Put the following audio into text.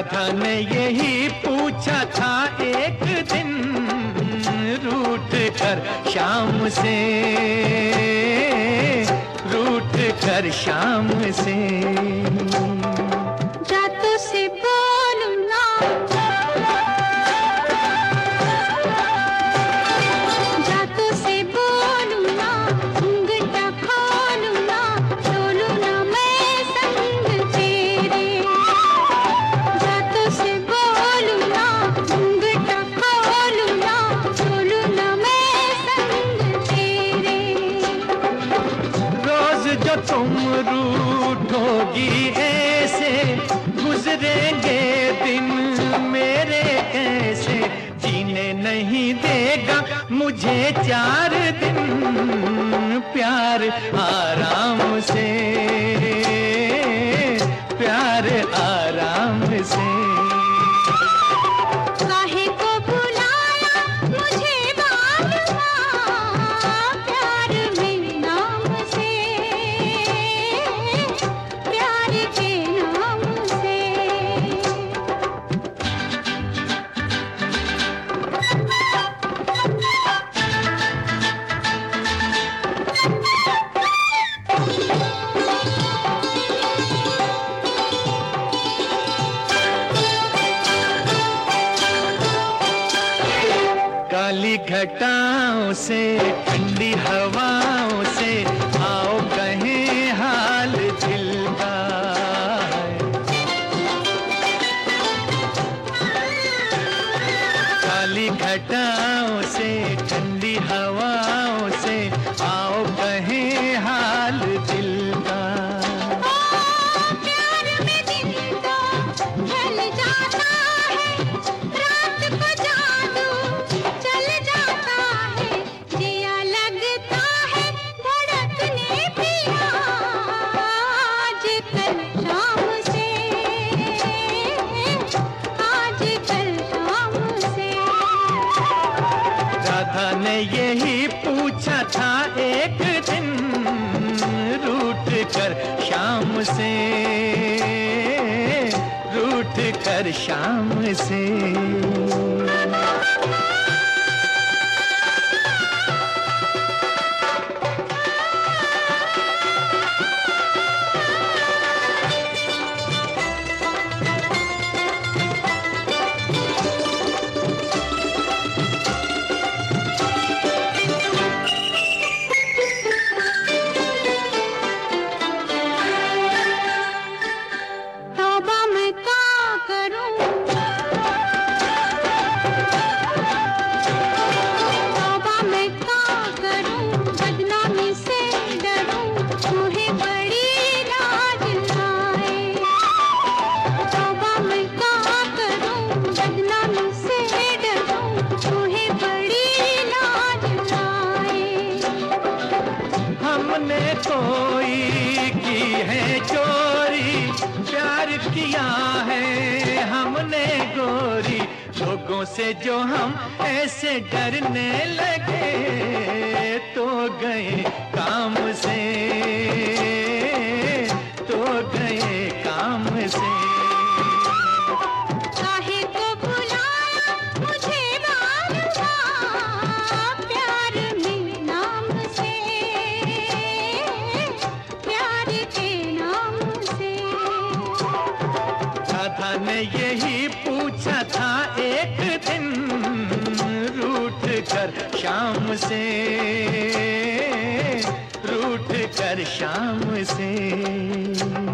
राधा ने यही पूछा था एक दिन रूठ कर शाम से। रूठ कर शाम से। रूठोगी ऐसे, गुजरेंगे दिन मेरे कैसे जीने नहीं देगा मुझे चार दिन प्यार, आराम से। प्यार, आराम से। घटाओं से, ठंडी हवाओं से, आओ कहें हाल दिल का काली घटाओं से, ठंडी हवाओं से, आओ कहें राधा ने यही पूछा था एक दिन रूठ कर शाम से। रूठ कर शाम से। किया है हमने गोरी लोगों से जो हम ऐसे डरने लगे तो गए काम ने यही पूछा था एक दिन रूठ कर शाम से। रूठ कर शाम से।